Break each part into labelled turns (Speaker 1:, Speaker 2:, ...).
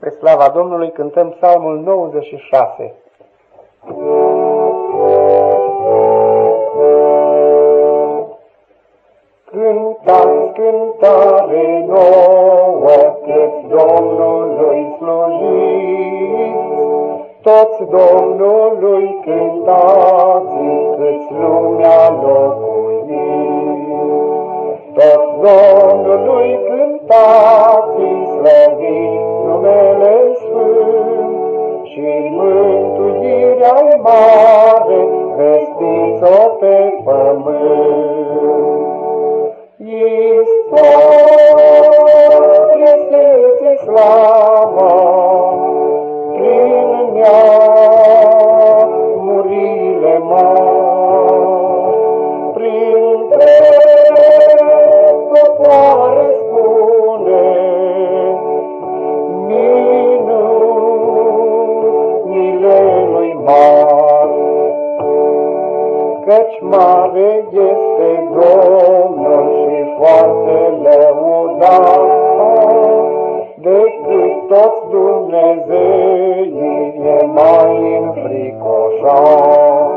Speaker 1: Pe slava Domnului cântăm psalmul 96. Cântați cântare nouă, mare, vestiți-o pe pământ. Istorie slava, căci mare este Domnul și foarte lăudat, decât toți Dumnezeii e mai înfricoșat.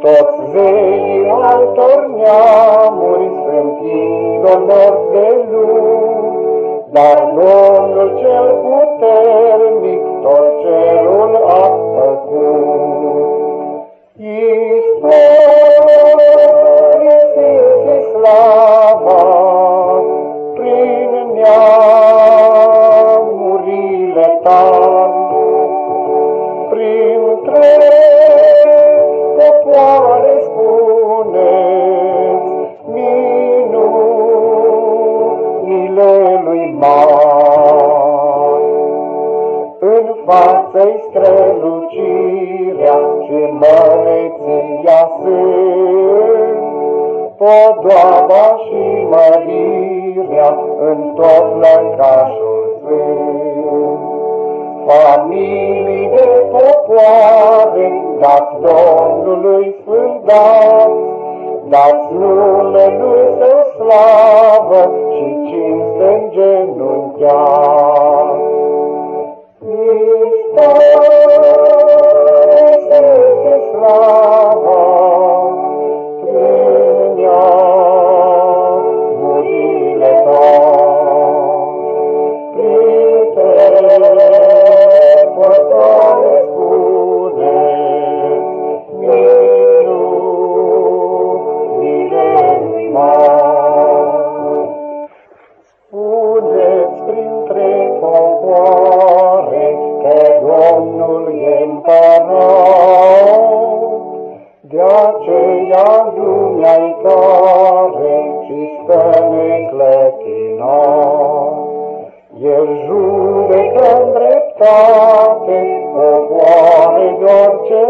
Speaker 1: Toți zeii altor neamuri sunt idolori de lume, dar Domnul cel puternic tot cerul față-i strălucirea și măreția sunt, podoaba și mărirea în tot lăcașul sfânt. Familii de popoare, dați Domnului sfânt dați, dați numelui său slavă și cinste în genunchiați. Aceea lumea-i care și stă neclătinat. El judecă în dreptate popoare de orice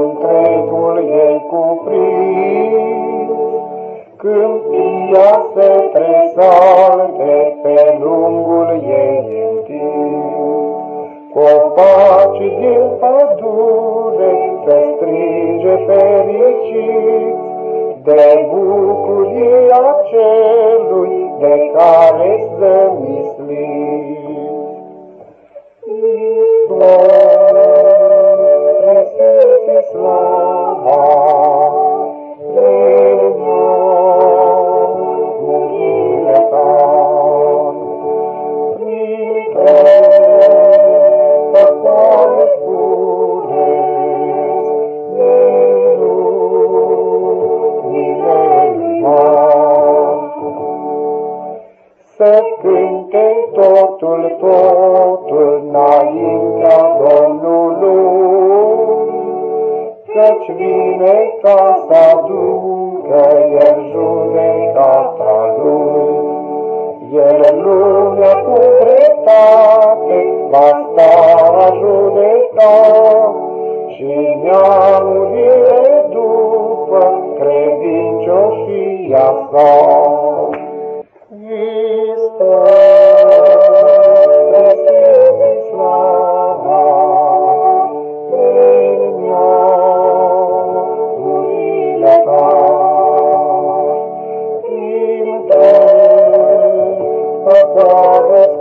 Speaker 1: întregul ei cuprins, Câmpia se tresalte pe lungul ei întins. Copacii din pădure se strige fericiți de bucuria celui de care să misliți. tot înaintea Domnului, Căci vine ca să aducă el judecata lui. El lumea cu dreptate va sta la judeca, Și neamurile după credincioșia sa. Jahre